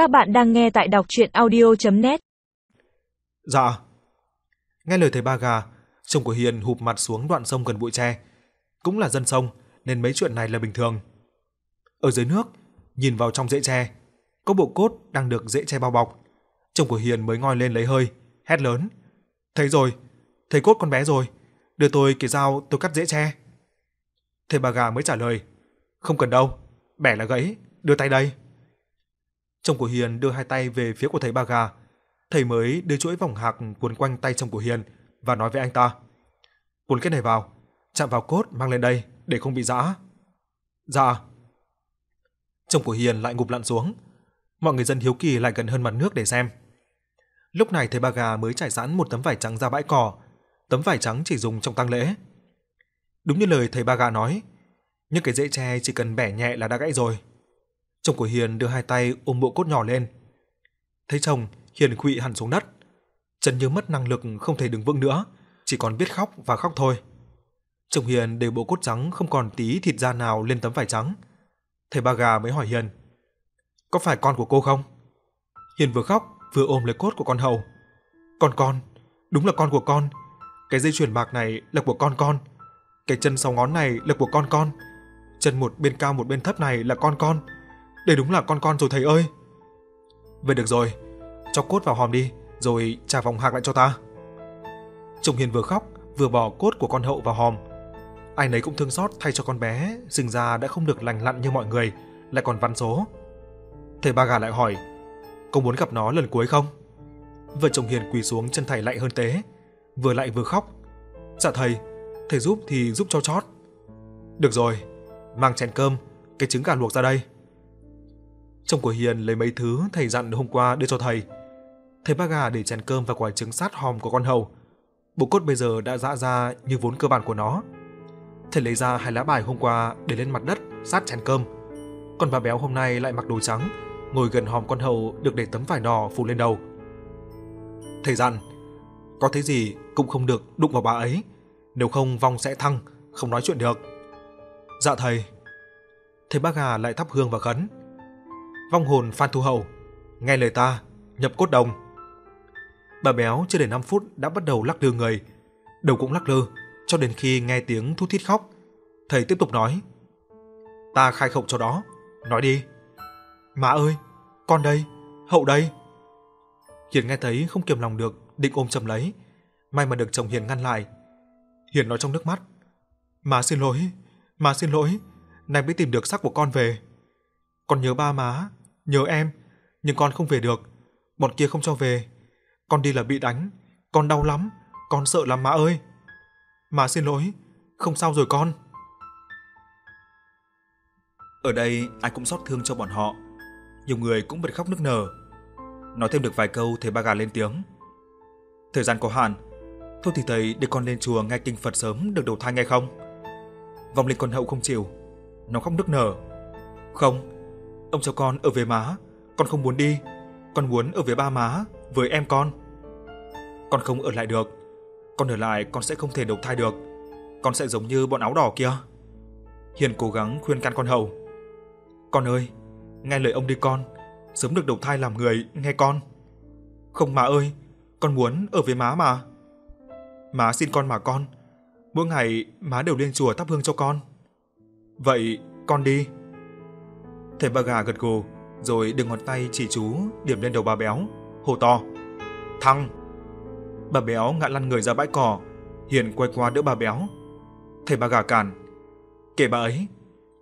Các bạn đang nghe tại đọc chuyện audio.net Dạ. Nghe lời thầy ba gà, chồng của Hiền hụp mặt xuống đoạn sông gần bụi tre. Cũng là dân sông nên mấy chuyện này là bình thường. Ở dưới nước, nhìn vào trong rễ tre, có bộ cốt đang được rễ tre bao bọc. Chồng của Hiền mới ngoi lên lấy hơi, hét lớn. Thấy rồi, thấy cốt con bé rồi, đưa tôi cái dao tôi cắt rễ tre. Thầy ba gà mới trả lời. Không cần đâu, bẻ là gãy, đưa tay đây. Chồng của Hiền đưa hai tay về phía của thầy ba gà. Thầy mới đưa chuỗi vòng hạc cuốn quanh tay chồng của Hiền và nói với anh ta. Cuốn cái này vào, chạm vào cốt mang lên đây để không bị giã. Dạ. Chồng của Hiền lại ngụp lặn xuống. Mọi người dân hiếu kỳ lại gần hơn mặt nước để xem. Lúc này thầy ba gà mới trải sẵn một tấm vải trắng ra bãi cỏ. Tấm vải trắng chỉ dùng trong tang lễ. Đúng như lời thầy ba gà nói, những cái rễ tre chỉ cần bẻ nhẹ là đã gãy rồi. Chồng của Hiền đưa hai tay ôm bộ cốt nhỏ lên. Thấy chồng, Hiền quỵ hẳn xuống đất. Chân như mất năng lực không thể đứng vững nữa, chỉ còn biết khóc và khóc thôi. Chồng Hiền để bộ cốt trắng không còn tí thịt da nào lên tấm vải trắng. Thầy ba gà mới hỏi Hiền, có phải con của cô không? Hiền vừa khóc vừa ôm lấy cốt của con hầu. Con con, đúng là con của con. Cái dây chuyền bạc này là của con con. Cái chân sáu ngón này là của con con. Chân một bên cao một bên thấp này là con con. Đây đúng là con con rồi thầy ơi. Vậy được rồi, cho cốt vào hòm đi, rồi trả vòng hạc lại cho ta. Trùng Hiền vừa khóc, vừa bỏ cốt của con hậu vào hòm. Ai nấy cũng thương xót thay cho con bé, sinh ra đã không được lành lặn như mọi người, lại còn văn số. Thầy ba gà lại hỏi, có muốn gặp nó lần cuối không? Vợ chồng Hiền quỳ xuống chân thầy lại hơn tế, vừa lại vừa khóc. Dạ thầy, thầy giúp thì giúp cho chót. Được rồi, mang chén cơm, cái trứng gà luộc ra đây. Chồng của Hiền lấy mấy thứ thầy dặn hôm qua đưa cho thầy. Thầy ba gà để chén cơm và quả trứng sát hòm của con hầu. Bộ cốt bây giờ đã dã ra như vốn cơ bản của nó. Thầy lấy ra hai lá bài hôm qua để lên mặt đất sát chén cơm. Còn bà béo hôm nay lại mặc đồ trắng, ngồi gần hòm con hầu được để tấm vải đỏ phủ lên đầu. Thầy dặn, có thấy gì cũng không được đụng vào bà ấy, nếu không vong sẽ thăng, không nói chuyện được. Dạ thầy. Thầy bác gà lại thắp hương và khấn. Vong hồn Phan Thu hậu nghe lời ta, nhập cốt đồng. Bà béo chưa đầy 5 phút đã bắt đầu lắc lư người, đầu cũng lắc lư, cho đến khi nghe tiếng thút thít khóc. Thầy tiếp tục nói, ta khai khẩu cho đó, nói đi. Má ơi, con đây, hậu đây. Hiền nghe thấy không kiềm lòng được, định ôm chầm lấy, may mà được chồng Hiền ngăn lại. Hiền nói trong nước mắt, má xin lỗi, má xin lỗi, nay mới tìm được xác của con về. Con nhớ ba má, nhớ em, nhưng con không về được, bọn kia không cho về. Con đi là bị đánh, con đau lắm, con sợ lắm má ơi. Má xin lỗi, không sao rồi con. Ở đây ai cũng xót thương cho bọn họ. Nhiều người cũng bật khóc nức nở. Nói thêm được vài câu thầy ba gà lên tiếng. Thời gian có hạn, thôi thì thầy để con lên chùa nghe kinh Phật sớm được đầu thai nghe không? Vòng linh con hậu không chịu, nó khóc nức nở. Không, ông cho con ở với má, con không muốn đi, con muốn ở với ba má, với em con. Con không ở lại được, con ở lại con sẽ không thể đầu thai được, con sẽ giống như bọn áo đỏ kia. Hiền cố gắng khuyên can con hầu. Con ơi, nghe lời ông đi con, sớm được đầu thai làm người, nghe con. Không má ơi, con muốn ở với má mà. Má xin con mà con, mỗi ngày má đều lên chùa thắp hương cho con. Vậy con đi. Thầy bà gà gật gù, rồi đưa ngón tay chỉ chú điểm lên đầu bà béo, hô to. Thăng! Bà béo ngã lăn người ra bãi cỏ, Hiền quay qua đỡ bà béo. Thầy bà gà cản. Kể bà ấy,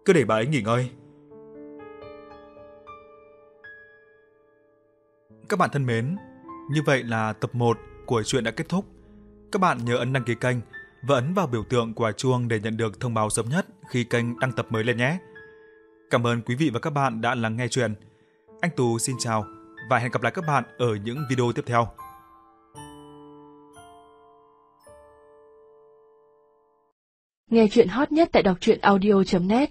cứ để bà ấy nghỉ ngơi. Các bạn thân mến, như vậy là tập 1 của chuyện đã kết thúc. Các bạn nhớ ấn đăng ký kênh và ấn vào biểu tượng quả chuông để nhận được thông báo sớm nhất khi kênh đăng tập mới lên nhé. Cảm ơn quý vị và các bạn đã lắng nghe chuyện. Anh Tú xin chào và hẹn gặp lại các bạn ở những video tiếp theo. Nghe chuyện hot nhất tại đọc truyện audio.net